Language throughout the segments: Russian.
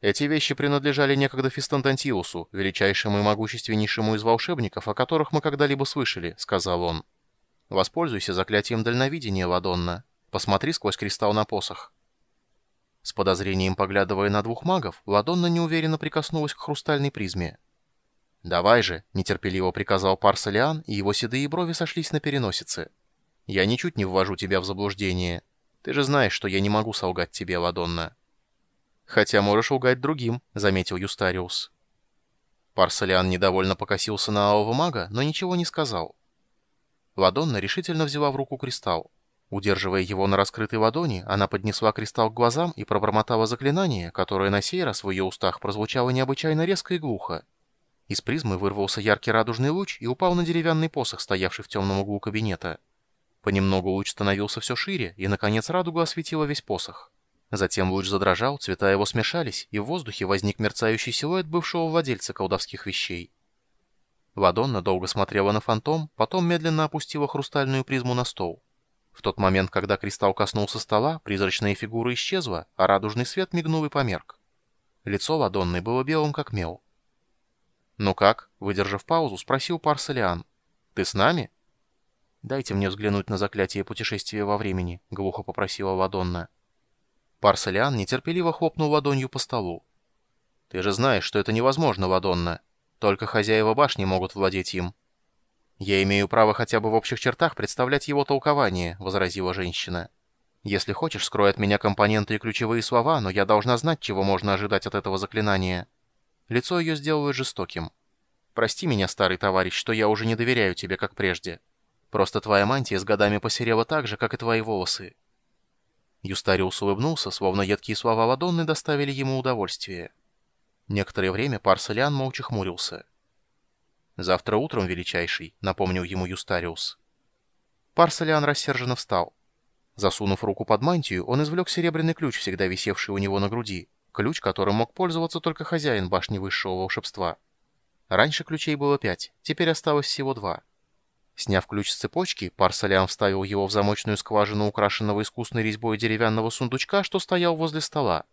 Эти вещи принадлежали некогда Фистантантиусу, величайшему и могущественнейшему из волшебников, о которых мы когда-либо слышали», — сказал он. «Воспользуйся заклятием дальновидения, Ладонна. Посмотри сквозь кристалл на посох». С подозрением поглядывая на двух магов, Ладонна неуверенно прикоснулась к хрустальной призме. «Давай же», — нетерпеливо приказал Парсалиан, и его седые брови сошлись на переносице. «Я ничуть не ввожу тебя в заблуждение. Ты же знаешь, что я не могу солгать тебе, Ладонна». «Хотя можешь лгать другим», — заметил Юстариус. Парсалиан недовольно покосился на алого мага, но ничего не сказал. Ладонна решительно взяла в руку кристалл. Удерживая его на раскрытой ладони, она поднесла кристалл к глазам и пробормотала заклинание, которое на сей раз в ее устах прозвучало необычайно резко и глухо. Из призмы вырвался яркий радужный луч и упал на деревянный посох, стоявший в темном углу кабинета. Понемногу луч становился все шире, и, наконец, радуга осветила весь посох. Затем луч задрожал, цвета его смешались, и в воздухе возник мерцающий силуэт бывшего владельца колдовских вещей. Ладонна долго смотрела на фантом, потом медленно опустила хрустальную призму на стол. В тот момент, когда кристалл коснулся стола, призрачная фигура исчезла, а радужный свет мигнул и померк. Лицо Ладонны было белым, как мел. «Ну как?» — выдержав паузу, спросил Парсалиан. «Ты с нами?» «Дайте мне взглянуть на заклятие путешествия во времени», — глухо попросила Ладонна. Парсалиан нетерпеливо хлопнул ладонью по столу. «Ты же знаешь, что это невозможно, Ладонна. Только хозяева башни могут владеть им. «Я имею право хотя бы в общих чертах представлять его толкование», — возразила женщина. «Если хочешь, скрой от меня компоненты и ключевые слова, но я должна знать, чего можно ожидать от этого заклинания». Лицо ее сделалось жестоким. «Прости меня, старый товарищ, что я уже не доверяю тебе, как прежде. Просто твоя мантия с годами посерела так же, как и твои волосы». Юстариус улыбнулся, словно едкие слова Ладонны доставили ему удовольствие. Некоторое время Парсалиан молча хмурился. «Завтра утром, величайший», — напомнил ему Юстариус. Парсалиан рассерженно встал. Засунув руку под мантию, он извлек серебряный ключ, всегда висевший у него на груди. Ключ, которым мог пользоваться только хозяин башни высшего волшебства. Раньше ключей было пять, теперь осталось всего два. Сняв ключ с цепочки, Парсалиан вставил его в замочную скважину украшенного искусной резьбой деревянного сундучка, что стоял возле стола.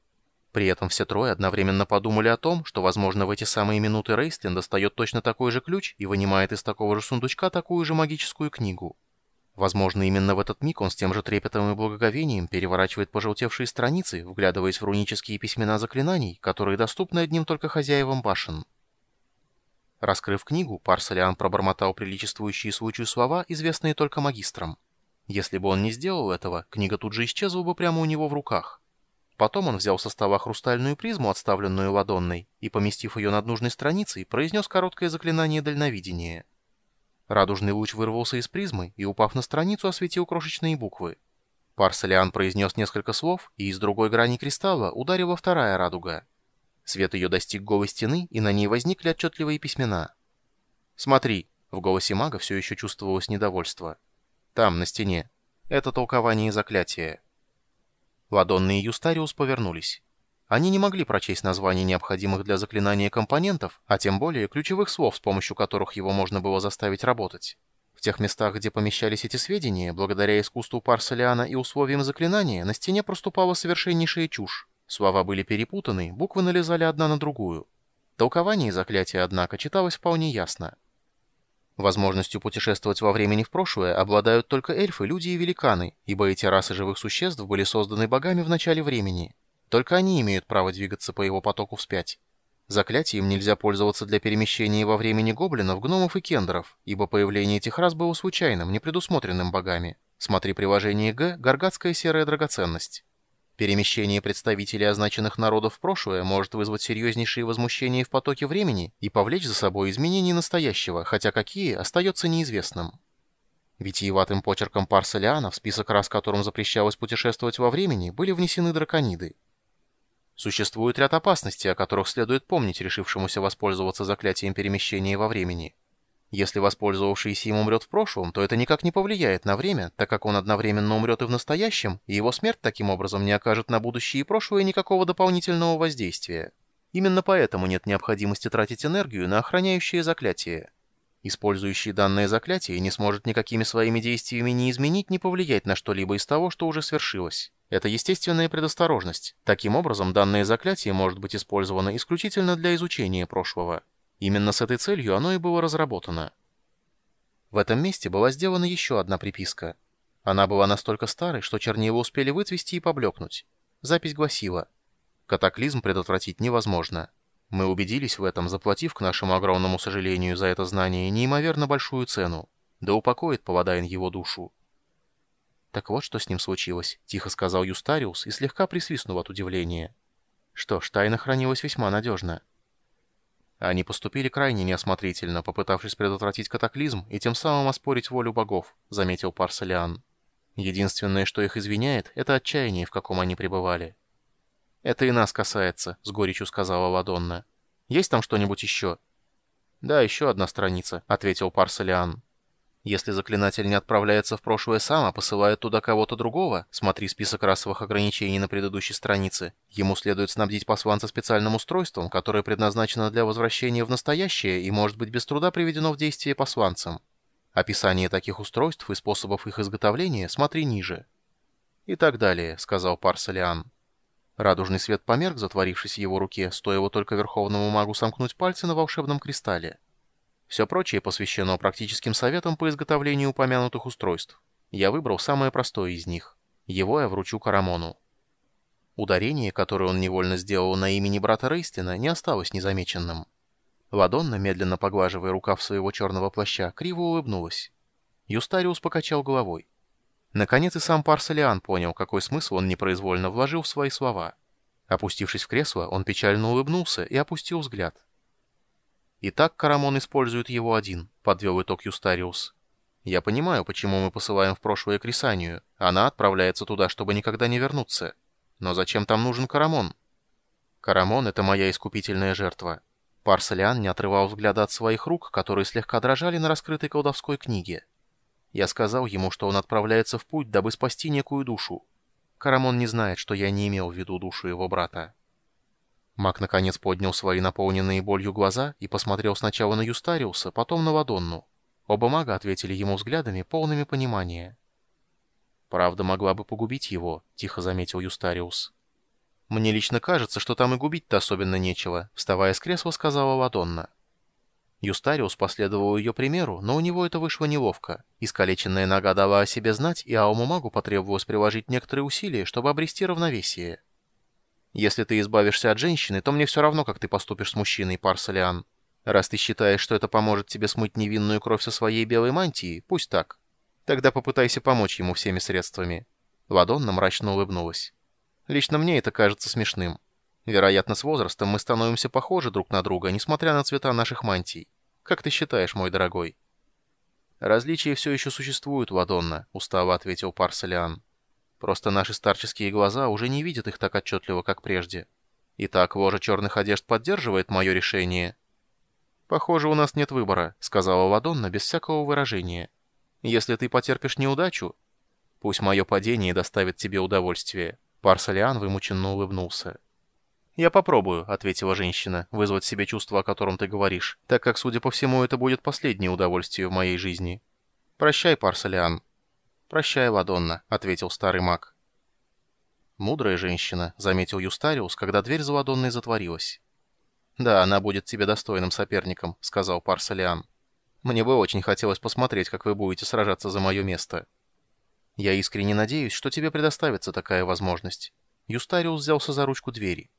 При этом все трое одновременно подумали о том, что, возможно, в эти самые минуты Рейстлин достает точно такой же ключ и вынимает из такого же сундучка такую же магическую книгу. Возможно, именно в этот миг он с тем же трепетом и благоговением переворачивает пожелтевшие страницы, вглядываясь в рунические письмена заклинаний, которые доступны одним только хозяевам башен. Раскрыв книгу, Парсалиан пробормотал приличествующие случаю слова, известные только магистрам. Если бы он не сделал этого, книга тут же исчезла бы прямо у него в руках. Потом он взял со стола хрустальную призму, отставленную ладонной, и, поместив ее над нужной страницей, произнес короткое заклинание дальновидения. Радужный луч вырвался из призмы и, упав на страницу, осветил крошечные буквы. Парсалиан произнес несколько слов, и из другой грани кристалла ударила вторая радуга. Свет ее достиг голой стены, и на ней возникли отчетливые письмена. «Смотри», — в голосе мага все еще чувствовалось недовольство. «Там, на стене. Это толкование заклятия». Ладонный и Юстариус повернулись. Они не могли прочесть названия необходимых для заклинания компонентов, а тем более ключевых слов, с помощью которых его можно было заставить работать. В тех местах, где помещались эти сведения, благодаря искусству Парсалиана и условиям заклинания, на стене проступала совершеннейшая чушь. Слова были перепутаны, буквы налезали одна на другую. Толкование заклятия, однако, читалось вполне ясно. Возможностью путешествовать во времени в прошлое обладают только эльфы, люди и великаны, ибо эти расы живых существ были созданы богами в начале времени. Только они имеют право двигаться по его потоку вспять. Заклятием нельзя пользоваться для перемещения во времени гоблинов, гномов и кендеров, ибо появление этих рас было случайным, непредусмотренным богами. Смотри приложение Г «Гаргатская серая драгоценность». Перемещение представителей означенных народов в прошлое может вызвать серьезнейшие возмущения в потоке времени и повлечь за собой изменения настоящего, хотя какие, остается неизвестным. Витиеватым почерком Парселиана в список рас, которым запрещалось путешествовать во времени, были внесены дракониды. Существует ряд опасностей, о которых следует помнить решившемуся воспользоваться заклятием перемещения во времени. Если воспользовавшийся им умрет в прошлом, то это никак не повлияет на время, так как он одновременно умрет и в настоящем, и его смерть таким образом не окажет на будущее и прошлое никакого дополнительного воздействия. Именно поэтому нет необходимости тратить энергию на охраняющее заклятие. Использующий данное заклятие не сможет никакими своими действиями ни изменить, ни повлиять на что-либо из того, что уже свершилось. Это естественная предосторожность. Таким образом, данное заклятие может быть использовано исключительно для изучения прошлого. Именно с этой целью оно и было разработано. В этом месте была сделана еще одна приписка. Она была настолько старой, что чернила успели выцвести и поблекнуть. Запись гласила «Катаклизм предотвратить невозможно». Мы убедились в этом, заплатив, к нашему огромному сожалению, за это знание неимоверно большую цену. Да упокоит Паладайн его душу. «Так вот, что с ним случилось», — тихо сказал Юстариус и слегка присвистнул от удивления. Что ж, тайна хранилась весьма надежно. Они поступили крайне неосмотрительно, попытавшись предотвратить катаклизм и тем самым оспорить волю богов, заметил Парсалиан. Единственное, что их извиняет, это отчаяние, в каком они пребывали. «Это и нас касается», — с горечью сказала Ладонна. «Есть там что-нибудь еще?» «Да, еще одна страница», — ответил Парсалиан. Если заклинатель не отправляется в прошлое сам, а посылает туда кого-то другого, смотри список расовых ограничений на предыдущей странице, ему следует снабдить посланца специальным устройством, которое предназначено для возвращения в настоящее и может быть без труда приведено в действие посланцем. Описание таких устройств и способов их изготовления смотри ниже. И так далее, сказал Парсалиан. Радужный свет померк, затворившись в его руке, стоило только верховному магу сомкнуть пальцы на волшебном кристалле. Все прочее посвящено практическим советам по изготовлению упомянутых устройств. Я выбрал самое простое из них. Его я вручу Карамону. Ударение, которое он невольно сделал на имени брата Рейстина, не осталось незамеченным. Ладонна, медленно поглаживая рукав своего черного плаща, криво улыбнулась. Юстариус покачал головой. Наконец и сам Парсалиан понял, какой смысл он непроизвольно вложил в свои слова. Опустившись в кресло, он печально улыбнулся и опустил взгляд. И так Карамон использует его один, подвел итог Юстариус. Я понимаю, почему мы посылаем в прошлое Крисанию. Она отправляется туда, чтобы никогда не вернуться. Но зачем там нужен Карамон? Карамон — это моя искупительная жертва. Парсалиан не отрывал взгляда от своих рук, которые слегка дрожали на раскрытой колдовской книге. Я сказал ему, что он отправляется в путь, дабы спасти некую душу. Карамон не знает, что я не имел в виду душу его брата. Маг наконец поднял свои наполненные болью глаза и посмотрел сначала на Юстариуса, потом на Вадонну. Оба мага ответили ему взглядами, полными понимания. «Правда могла бы погубить его», — тихо заметил Юстариус. «Мне лично кажется, что там и губить-то особенно нечего», — вставая с кресла, сказала Ладонна. Юстариус последовал ее примеру, но у него это вышло неловко. Искалеченная нога дала о себе знать, и Ауму магу потребовалось приложить некоторые усилия, чтобы обрести равновесие. Если ты избавишься от женщины, то мне все равно, как ты поступишь с мужчиной, Парсалиан. Раз ты считаешь, что это поможет тебе смыть невинную кровь со своей белой мантии, пусть так. Тогда попытайся помочь ему всеми средствами». Ладонна мрачно улыбнулась. «Лично мне это кажется смешным. Вероятно, с возрастом мы становимся похожи друг на друга, несмотря на цвета наших мантий. Как ты считаешь, мой дорогой?» «Различия все еще существуют, Ладонна», — устало ответил Парсалиан. Просто наши старческие глаза уже не видят их так отчетливо, как прежде. Итак, ложа черных одежд поддерживает мое решение. «Похоже, у нас нет выбора», — сказала Ладонна без всякого выражения. «Если ты потерпишь неудачу, пусть мое падение доставит тебе удовольствие». Парсалиан вымученно улыбнулся. «Я попробую», — ответила женщина, — «вызвать себе чувство, о котором ты говоришь, так как, судя по всему, это будет последнее удовольствие в моей жизни. Прощай, Парсалиан». «Прощай, Ладонна», — ответил старый маг. «Мудрая женщина», — заметил Юстариус, когда дверь за Ладонной затворилась. «Да, она будет тебе достойным соперником», — сказал Парсалиан. «Мне бы очень хотелось посмотреть, как вы будете сражаться за мое место. Я искренне надеюсь, что тебе предоставится такая возможность». Юстариус взялся за ручку двери.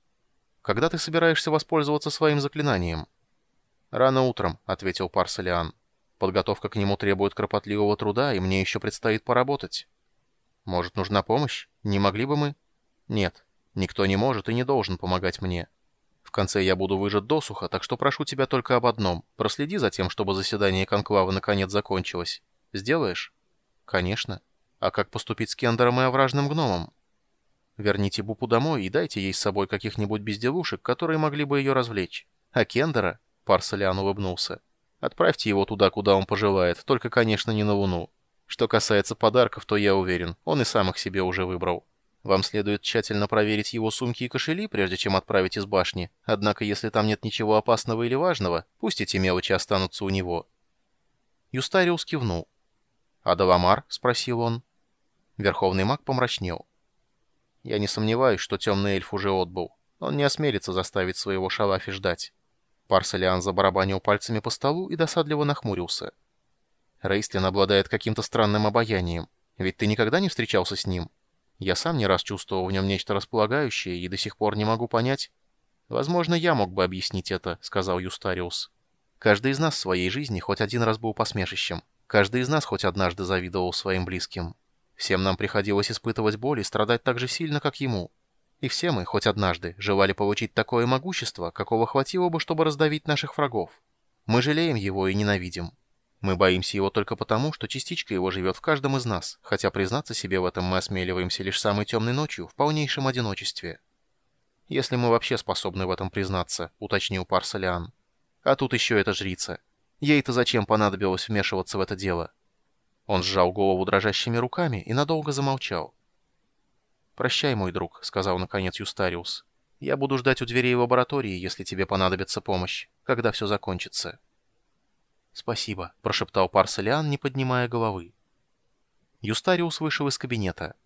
«Когда ты собираешься воспользоваться своим заклинанием?» «Рано утром», — ответил Парсалиан. Подготовка к нему требует кропотливого труда, и мне еще предстоит поработать. Может, нужна помощь? Не могли бы мы? Нет, никто не может и не должен помогать мне. В конце я буду выжат досуха, так что прошу тебя только об одном. Проследи за тем, чтобы заседание конклава наконец закончилось. Сделаешь? Конечно. А как поступить с Кендером и овражным гномом? Верните Бупу домой и дайте ей с собой каких-нибудь безделушек, которые могли бы ее развлечь. А Кендера? Парсалиан улыбнулся. Отправьте его туда, куда он пожелает, только, конечно, не на Луну. Что касается подарков, то я уверен, он и сам их себе уже выбрал. Вам следует тщательно проверить его сумки и кошели, прежде чем отправить из башни. Однако, если там нет ничего опасного или важного, пусть эти мелочи останутся у него». Юстариус кивнул. «А Даламар?» — спросил он. Верховный маг помрачнел. Я не сомневаюсь, что темный эльф уже отбыл. Он не осмелится заставить своего шалафи ждать. Парселиан забарабанил пальцами по столу и досадливо нахмурился. Рейстлин обладает каким-то странным обаянием. Ведь ты никогда не встречался с ним? Я сам не раз чувствовал в нем нечто располагающее и до сих пор не могу понять. Возможно, я мог бы объяснить это, сказал Юстариус. Каждый из нас в своей жизни хоть один раз был посмешищем. Каждый из нас хоть однажды завидовал своим близким. Всем нам приходилось испытывать боль и страдать так же сильно, как ему. И все мы, хоть однажды, желали получить такое могущество, какого хватило бы, чтобы раздавить наших врагов. Мы жалеем его и ненавидим. Мы боимся его только потому, что частичка его живет в каждом из нас, хотя признаться себе в этом мы осмеливаемся лишь самой темной ночью, в полнейшем одиночестве. Если мы вообще способны в этом признаться, уточнил Парсалиан. А тут еще эта жрица. Ей-то зачем понадобилось вмешиваться в это дело? Он сжал голову дрожащими руками и надолго замолчал. «Прощай, мой друг», — сказал наконец Юстариус. «Я буду ждать у дверей лаборатории, если тебе понадобится помощь, когда все закончится». «Спасибо», — прошептал Парселиан, не поднимая головы. Юстариус вышел из кабинета.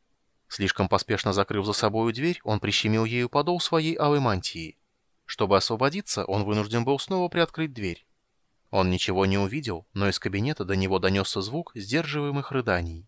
Слишком поспешно закрыв за собою дверь, он прищемил ею подол своей алой мантии. Чтобы освободиться, он вынужден был снова приоткрыть дверь. Он ничего не увидел, но из кабинета до него донесся звук сдерживаемых рыданий.